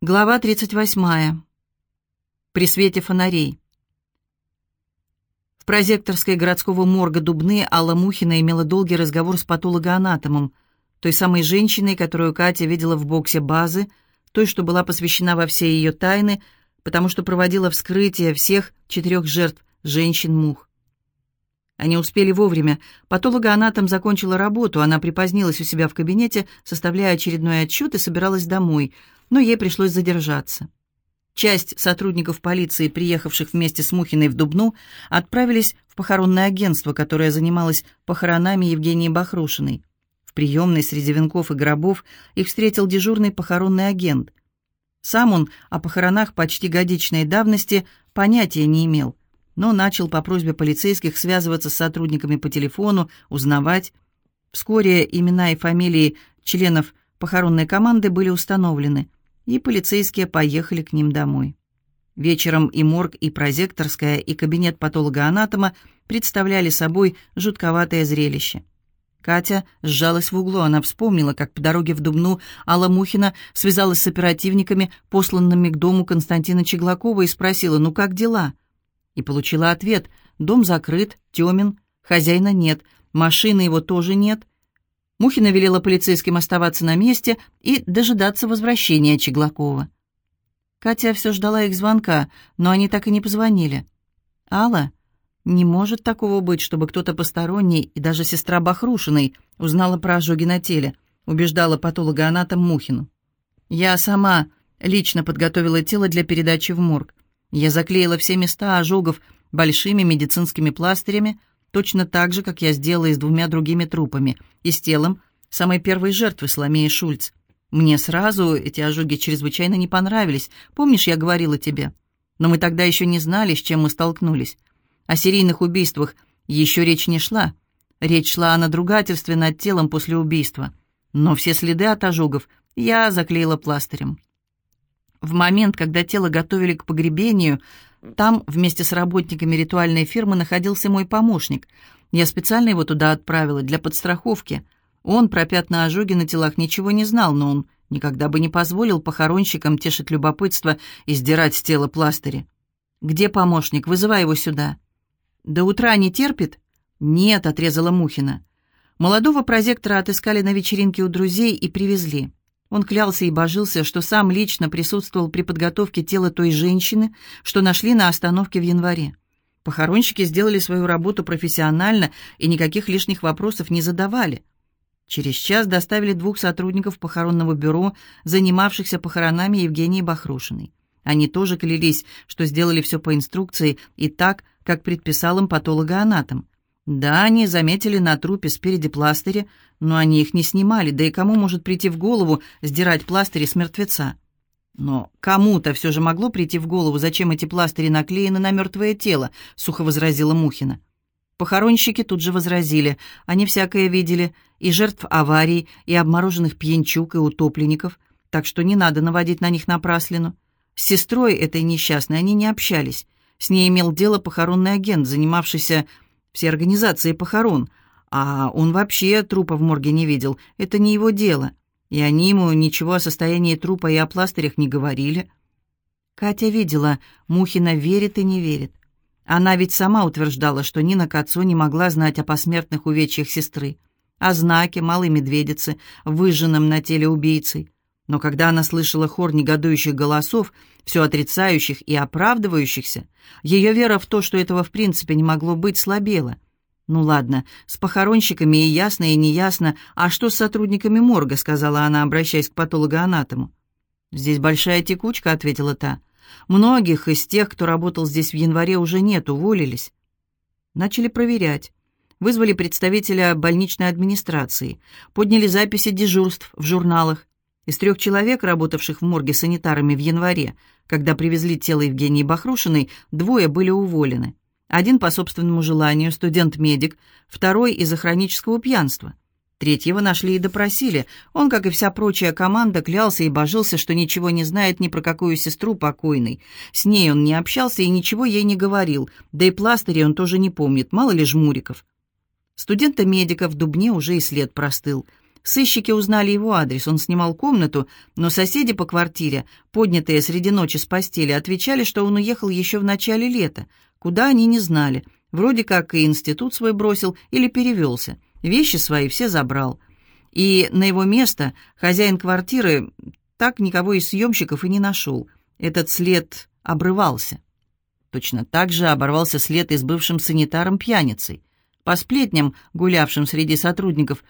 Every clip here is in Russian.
Глава 38. При свете фонарей. В прозекторской городского морга Дубны Алла Мухина имела долгий разговор с патологоанатомом, той самой женщиной, которую Катя видела в боксе базы, той, что была посвящена во все ее тайны, потому что проводила вскрытие всех четырех жертв женщин-мух. Они успели вовремя. Патологоанатом закончила работу, она припозднилась у себя в кабинете, составляя очередной отчет и собиралась домой — но ей пришлось задержаться. Часть сотрудников полиции, приехавших вместе с Мухиной в Дубну, отправились в похоронное агентство, которое занималось похоронами Евгении Бахрушиной. В приемной среди венков и гробов их встретил дежурный похоронный агент. Сам он о похоронах почти годичной давности понятия не имел, но начал по просьбе полицейских связываться с сотрудниками по телефону, узнавать. Вскоре имена и фамилии членов похоронной команды были установлены – и полицейские поехали к ним домой. Вечером и морг, и прозекторская, и кабинет патолога-анатома представляли собой жутковатое зрелище. Катя сжалась в углу, она вспомнила, как по дороге в Дубну Алла Мухина связалась с оперативниками, посланными к дому Константина Чеглакова, и спросила, ну как дела? И получила ответ, дом закрыт, темен, хозяина нет, машины его тоже нет, Мухина велела полицейским оставаться на месте и дожидаться возвращения Чеглакова. Катя все ждала их звонка, но они так и не позвонили. «Алла, не может такого быть, чтобы кто-то посторонний и даже сестра Бахрушиной узнала про ожоги на теле», убеждала патологоанатом Мухину. «Я сама лично подготовила тело для передачи в морг. Я заклеила все места ожогов большими медицинскими пластырями, точно так же, как я сделала и с двумя другими трупами, и с телом самой первой жертвы Соломеи Шульц. Мне сразу эти ожоги чрезвычайно не понравились, помнишь, я говорила тебе? Но мы тогда еще не знали, с чем мы столкнулись. О серийных убийствах еще речь не шла. Речь шла о надругательстве над телом после убийства. Но все следы от ожогов я заклеила пластырем. В момент, когда тело готовили к погребению, там вместе с работниками ритуальной фирмы находился мой помощник. Я специально его туда отправила для подстраховки. Он про пятна ожоги на телах ничего не знал, но он никогда бы не позволил похоронщикам тешить любопытство и сдирать с тела пластыри. «Где помощник? Вызывай его сюда». «До утра не терпит?» «Нет», — отрезала Мухина. Молодого прозектора отыскали на вечеринке у друзей и привезли. Он клялся и божился, что сам лично присутствовал при подготовке тела той женщины, что нашли на остановке в январе. Похоронщики сделали свою работу профессионально и никаких лишних вопросов не задавали. Через час доставили двух сотрудников похоронного бюро, занимавшихся похоронами Евгении Бахрушиной. Они тоже клялись, что сделали все по инструкции и так, как предписал им патологоанатом. Да, они заметили на трупе спереди пластыри, но они их не снимали, да и кому может прийти в голову сдирать пластыри с мертвеца? Но кому-то все же могло прийти в голову, зачем эти пластыри наклеены на мертвое тело, сухо возразила Мухина. Похоронщики тут же возразили. Они всякое видели, и жертв аварий, и обмороженных пьянчук, и утопленников, так что не надо наводить на них напраслину. С сестрой этой несчастной они не общались. С ней имел дело похоронный агент, занимавшийся все организации похорон, а он вообще трупа в морге не видел, это не его дело, и они ему ничего о состоянии трупа и о пластырях не говорили. Катя видела, Мухина верит и не верит. Она ведь сама утверждала, что Нина Кацо не могла знать о посмертных увечьях сестры, о знаке малой медведицы, выжженном на теле убийцей. Но когда она слышала хор негодующих голосов, все отрицающих и оправдывающихся, ее вера в то, что этого в принципе не могло быть, слабела. «Ну ладно, с похоронщиками и ясно, и неясно, а что с сотрудниками морга?» — сказала она, обращаясь к патологоанатому. «Здесь большая текучка», — ответила та. «Многих из тех, кто работал здесь в январе, уже нет, уволились». Начали проверять. Вызвали представителя больничной администрации, подняли записи дежурств в журналах. Из трех человек, работавших в морге санитарами в январе, когда привезли тело Евгении Бахрушиной, двое были уволены. Один по собственному желанию, студент-медик, второй из-за хронического пьянства. Третьего нашли и допросили. Он, как и вся прочая команда, клялся и божился, что ничего не знает ни про какую сестру покойной. С ней он не общался и ничего ей не говорил, да и пластыри он тоже не помнит, мало ли жмуриков. Студента-медика в Дубне уже и след простыл – Сыщики узнали его адрес, он снимал комнату, но соседи по квартире, поднятые среди ночи с постели, отвечали, что он уехал еще в начале лета. Куда они не знали. Вроде как и институт свой бросил или перевелся. Вещи свои все забрал. И на его место хозяин квартиры так никого из съемщиков и не нашел. Этот след обрывался. Точно так же оборвался след и с бывшим санитаром-пьяницей. По сплетням, гулявшим среди сотрудников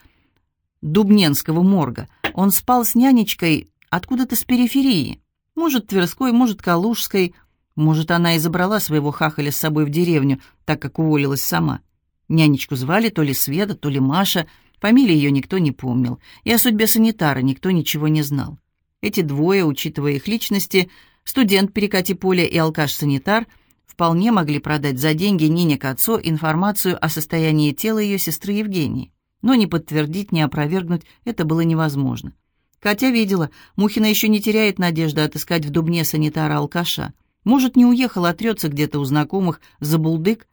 Дубненского морга, он спал с нянечкой откуда-то с периферии. Может, Тверской, может, Калужской. Может, она и забрала своего хахаля с собой в деревню, так как уволилась сама. Нянечку звали то ли Света, то ли Маша. Фамилии ее никто не помнил. И о судьбе санитара никто ничего не знал. Эти двое, учитывая их личности, студент перекати поля и алкаш-санитар, вполне могли продать за деньги Нине Кацо информацию о состоянии тела ее сестры Евгении. Но не подтвердить, не опровергнуть это было невозможно. Катя видела, Мухина еще не теряет надежды отыскать в Дубне санитара-алкаша. Может, не уехал, а трется где-то у знакомых за булдык.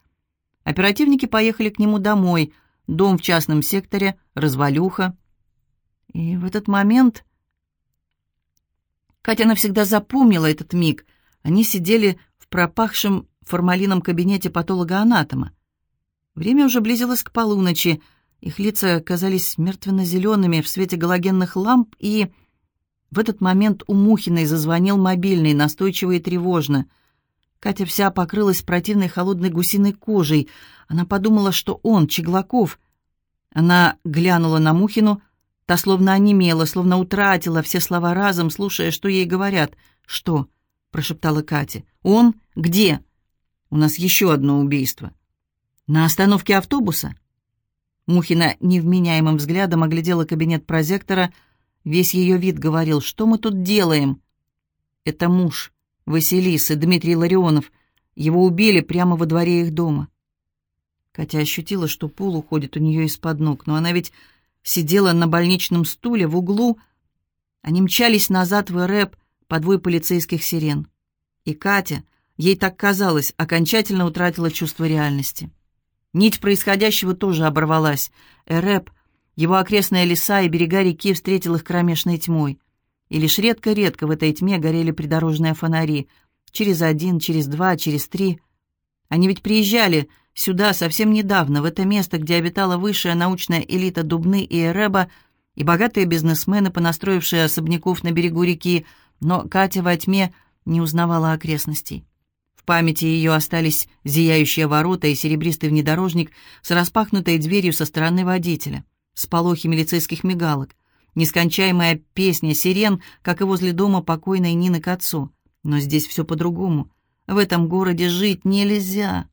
Оперативники поехали к нему домой. Дом в частном секторе, развалюха. И в этот момент... Катя навсегда запомнила этот миг. Они сидели в пропахшем формалином кабинете патолога-анатома. Время уже близилось к полуночи. Их лица казались мертвенно-зелеными в свете галогенных ламп, и в этот момент у Мухиной зазвонил мобильный, настойчиво и тревожно. Катя вся покрылась противной холодной гусиной кожей. Она подумала, что он, Чеглаков. Она глянула на Мухину, та словно онемела, словно утратила все слова разом, слушая, что ей говорят. «Что?» — прошептала Катя. «Он? Где?» «У нас еще одно убийство». «На остановке автобуса?» Мухина невменяемым взглядом оглядела кабинет прозектора. Весь ее вид говорил, что мы тут делаем? Это муж Василисы, Дмитрий Ларионов. Его убили прямо во дворе их дома. Катя ощутила, что пол уходит у нее из-под ног, но она ведь сидела на больничном стуле в углу. Они мчались назад в РЭП по двое полицейских сирен. И Катя, ей так казалось, окончательно утратила чувство реальности. Нить происходящего тоже оборвалась. Эреп, его окрестные леса и берега реки встретил их кромешной тьмой. И лишь редко-редко в этой тьме горели придорожные фонари. Через один, через два, через три. Они ведь приезжали сюда совсем недавно, в это место, где обитала высшая научная элита Дубны и Эреба, и богатые бизнесмены, понастроившие особняков на берегу реки, но Катя во тьме не узнавала окрестностей памяти ее остались зияющие ворота и серебристый внедорожник с распахнутой дверью со стороны водителя, сполохи милицейских мигалок, нескончаемая песня сирен, как и возле дома покойной Нины к отцу. Но здесь все по-другому. В этом городе жить нельзя.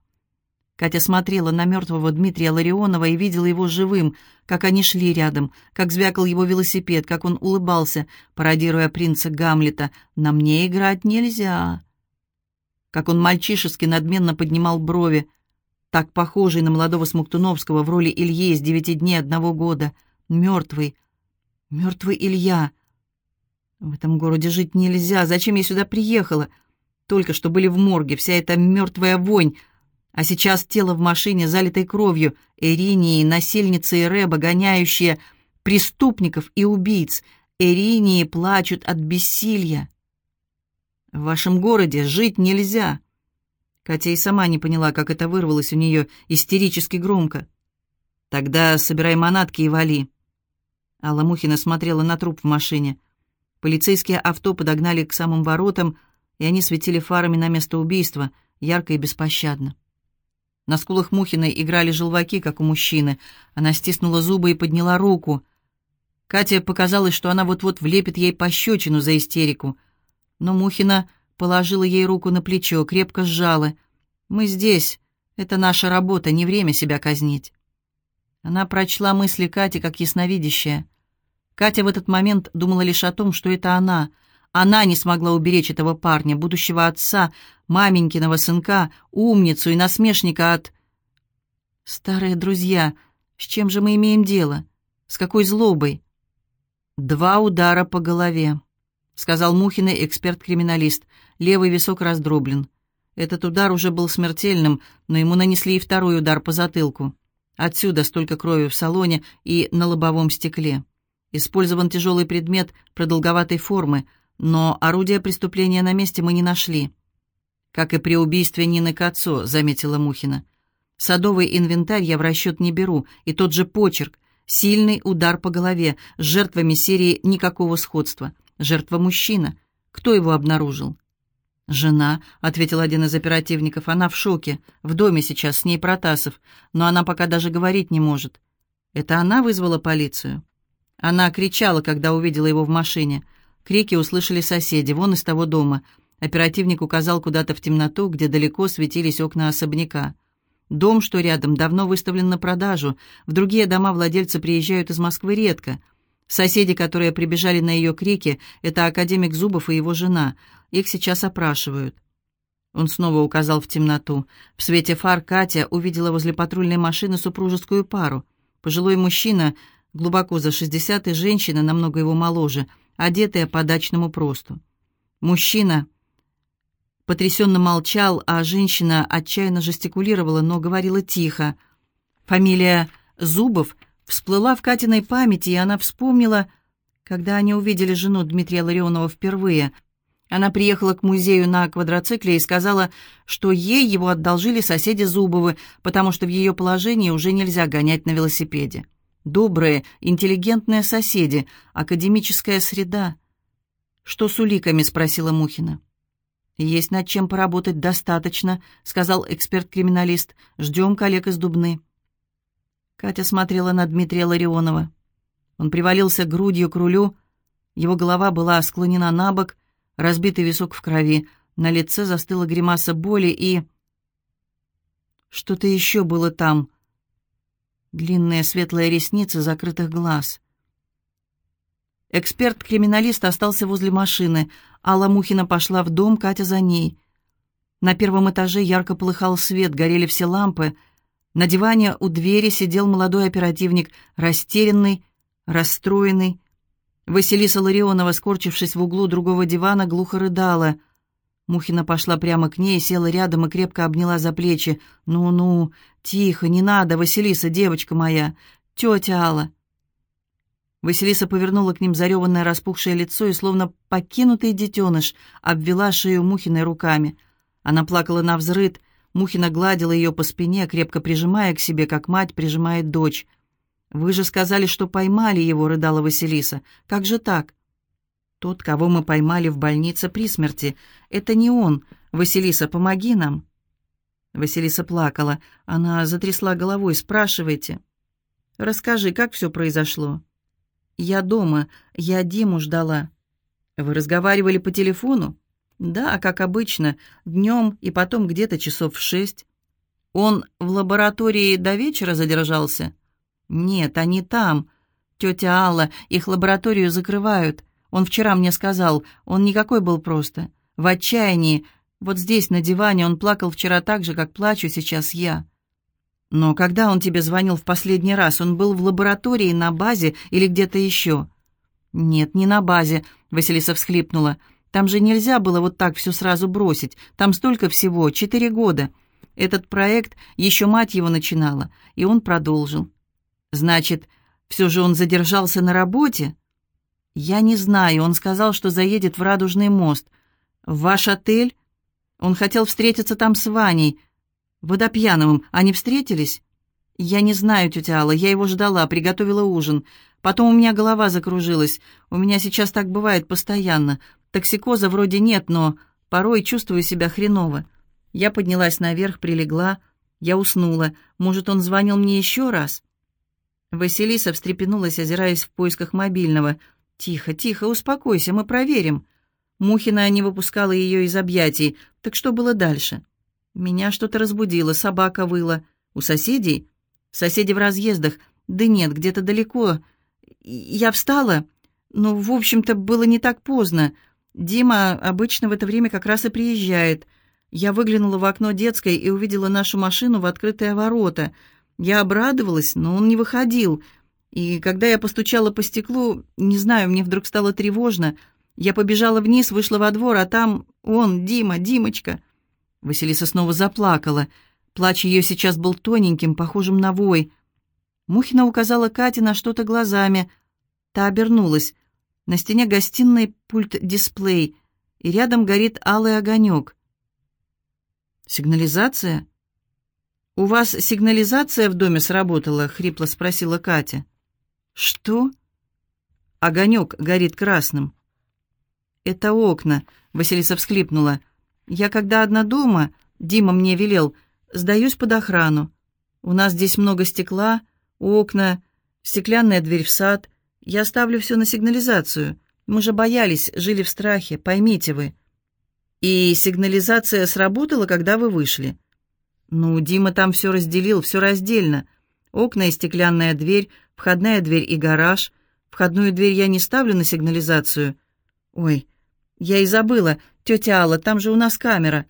Катя смотрела на мертвого Дмитрия Ларионова и видела его живым, как они шли рядом, как звякал его велосипед, как он улыбался, пародируя принца Гамлета. «На мне играть нельзя» как он мальчишески надменно поднимал брови, так похожий на молодого Смоктуновского в роли Ильи из «Девяти дней одного года». Мертвый, мертвый Илья. В этом городе жить нельзя. Зачем я сюда приехала? Только что были в морге, вся эта мертвая вонь. А сейчас тело в машине, залитой кровью, Эринии, насильницы и Рэба, гоняющие преступников и убийц. Эринии плачут от бессилия. В вашем городе жить нельзя!» Катя и сама не поняла, как это вырвалось у нее истерически громко. «Тогда собирай манатки и вали». Алла Мухина смотрела на труп в машине. Полицейские авто подогнали к самым воротам, и они светили фарами на место убийства, ярко и беспощадно. На скулах Мухиной играли желваки, как у мужчины. Она стиснула зубы и подняла руку. Катя показалось, что она вот-вот влепит ей пощечину за истерику — но Мухина положила ей руку на плечо, крепко сжала. «Мы здесь. Это наша работа, не время себя казнить». Она прочла мысли Кати как ясновидящая. Катя в этот момент думала лишь о том, что это она. Она не смогла уберечь этого парня, будущего отца, маменькиного сынка, умницу и насмешника от... Старые друзья, с чем же мы имеем дело? С какой злобой? Два удара по голове. — сказал Мухиный эксперт-криминалист. Левый висок раздроблен. Этот удар уже был смертельным, но ему нанесли и второй удар по затылку. Отсюда столько крови в салоне и на лобовом стекле. Использован тяжелый предмет продолговатой формы, но орудия преступления на месте мы не нашли. Как и при убийстве Нины Кацо, заметила Мухина. Садовый инвентарь я в расчет не беру, и тот же почерк. Сильный удар по голове. С жертвами серии никакого сходства. Жертва мужчина. Кто его обнаружил? «Жена», — ответил один из оперативников, — «она в шоке. В доме сейчас с ней Протасов, но она пока даже говорить не может». «Это она вызвала полицию?» Она кричала, когда увидела его в машине. Крики услышали соседи, вон из того дома. Оперативник указал куда-то в темноту, где далеко светились окна особняка. Дом, что рядом, давно выставлен на продажу. В другие дома владельцы приезжают из Москвы редко. Соседи, которые прибежали на ее крики, это академик Зубов и его жена. Их сейчас опрашивают. Он снова указал в темноту. В свете фар Катя увидела возле патрульной машины супружескую пару. Пожилой мужчина, глубоко за 60, и женщина, намного его моложе, одетая по дачному просту. Мужчина потрясенно молчал, а женщина отчаянно жестикулировала, но говорила тихо. Фамилия Зубов всплыла в Катиной памяти, и она вспомнила, когда они увидели жену Дмитрия Ларионова впервые — она приехала к музею на квадроцикле и сказала, что ей его одолжили соседи Зубовы, потому что в ее положении уже нельзя гонять на велосипеде. Добрые, интеллигентные соседи, академическая среда. «Что с уликами?» — спросила Мухина. «Есть над чем поработать достаточно», — сказал эксперт-криминалист. «Ждем коллег из Дубны». Катя смотрела на Дмитрия Ларионова. Он привалился грудью к рулю, его голова была склонена на бок, разбитый висок в крови, на лице застыла гримаса боли и... Что-то еще было там. Длинные светлые ресницы закрытых глаз. Эксперт-криминалист остался возле машины. Алла Мухина пошла в дом, Катя за ней. На первом этаже ярко полыхал свет, горели все лампы. На диване у двери сидел молодой оперативник, растерянный, расстроенный, Василиса Ларионова, скорчившись в углу другого дивана, глухо рыдала. Мухина пошла прямо к ней, села рядом и крепко обняла за плечи. «Ну-ну, тихо, не надо, Василиса, девочка моя, тетя Алла». Василиса повернула к ним зареванное распухшее лицо и, словно покинутый детеныш, обвела шею Мухиной руками. Она плакала на взрыд, Мухина гладила ее по спине, крепко прижимая к себе, как мать прижимает дочь. «Вы же сказали, что поймали его», — рыдала Василиса. «Как же так?» «Тот, кого мы поймали в больнице при смерти. Это не он. Василиса, помоги нам». Василиса плакала. Она затрясла головой. «Спрашивайте». «Расскажи, как все произошло?» «Я дома. Я Диму ждала». «Вы разговаривали по телефону?» «Да, как обычно. Днем и потом где-то часов в шесть». «Он в лаборатории до вечера задержался?» «Нет, они там. Тетя Алла, их лабораторию закрывают. Он вчера мне сказал, он никакой был просто. В отчаянии. Вот здесь, на диване, он плакал вчера так же, как плачу сейчас я». «Но когда он тебе звонил в последний раз? Он был в лаборатории, на базе или где-то еще?» «Нет, не на базе», — Василиса всхлипнула. «Там же нельзя было вот так все сразу бросить. Там столько всего, четыре года. Этот проект, еще мать его начинала, и он продолжил. Значит, все же он задержался на работе? Я не знаю, он сказал, что заедет в Радужный мост. В ваш отель? Он хотел встретиться там с Ваней. Водопьяновым. Они встретились? Я не знаю, тетя Алла, я его ждала, приготовила ужин. Потом у меня голова закружилась. У меня сейчас так бывает постоянно. Токсикоза вроде нет, но порой чувствую себя хреново. Я поднялась наверх, прилегла. Я уснула. Может, он звонил мне еще раз?» Василиса встрепенулась, озираясь в поисках мобильного. «Тихо, тихо, успокойся, мы проверим». Мухина не выпускала ее из объятий. Так что было дальше? Меня что-то разбудило, собака выла. У соседей? Соседи в разъездах. Да нет, где-то далеко. Я встала. Ну, в общем-то, было не так поздно. Дима обычно в это время как раз и приезжает. Я выглянула в окно детской и увидела нашу машину в открытые ворота — я обрадовалась, но он не выходил. И когда я постучала по стеклу, не знаю, мне вдруг стало тревожно. Я побежала вниз, вышла во двор, а там он, Дима, Димочка. Василиса снова заплакала. Плач ее сейчас был тоненьким, похожим на вой. Мухина указала Кате на что-то глазами. Та обернулась. На стене гостиной пульт-дисплей, и рядом горит алый огонек. «Сигнализация?» «У вас сигнализация в доме сработала?» — хрипло спросила Катя. «Что?» «Огонек горит красным». «Это окна», — Василиса всхлипнула. «Я когда одна дома, Дима мне велел, сдаюсь под охрану. У нас здесь много стекла, окна, стеклянная дверь в сад. Я ставлю все на сигнализацию. Мы же боялись, жили в страхе, поймите вы. И сигнализация сработала, когда вы вышли. Ну, Дима там все разделил, все раздельно. Окна и стеклянная дверь, входная дверь и гараж. Входную дверь я не ставлю на сигнализацию. Ой, я и забыла. Тетя Алла, там же у нас камера.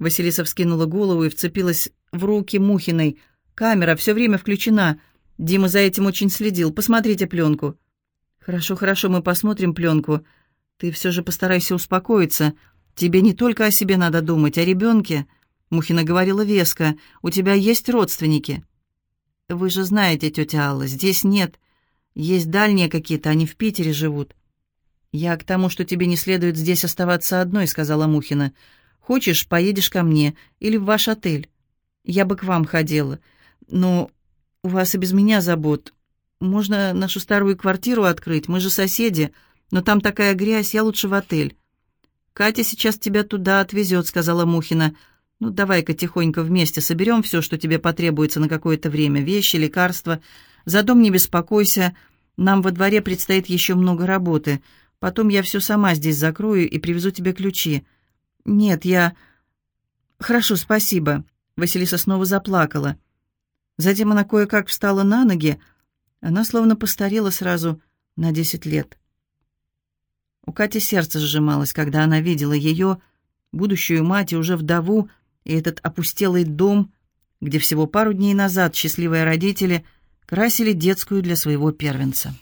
Василиса вскинула голову и вцепилась в руки Мухиной. Камера все время включена. Дима за этим очень следил. Посмотрите пленку. «Хорошо, хорошо, мы посмотрим пленку. Ты все же постарайся успокоиться. Тебе не только о себе надо думать, о ребенке». Мухина говорила веско. «У тебя есть родственники?» «Вы же знаете, тетя Алла, здесь нет. Есть дальние какие-то, они в Питере живут». «Я к тому, что тебе не следует здесь оставаться одной», — сказала Мухина. «Хочешь, поедешь ко мне или в ваш отель. Я бы к вам ходила. Но у вас и без меня забот. Можно нашу старую квартиру открыть, мы же соседи, но там такая грязь, я лучше в отель». «Катя сейчас тебя туда отвезет», — сказала Мухина. «Ну, давай-ка тихонько вместе соберем все, что тебе потребуется на какое-то время, вещи, лекарства. За дом не беспокойся, нам во дворе предстоит еще много работы. Потом я все сама здесь закрою и привезу тебе ключи». «Нет, я...» «Хорошо, спасибо». Василиса снова заплакала. Затем она кое-как встала на ноги, — она словно постарела сразу на десять лет. У Кати сердце сжималось, когда она видела ее, будущую мать и уже вдову, и этот опустелый дом, где всего пару дней назад счастливые родители красили детскую для своего первенца.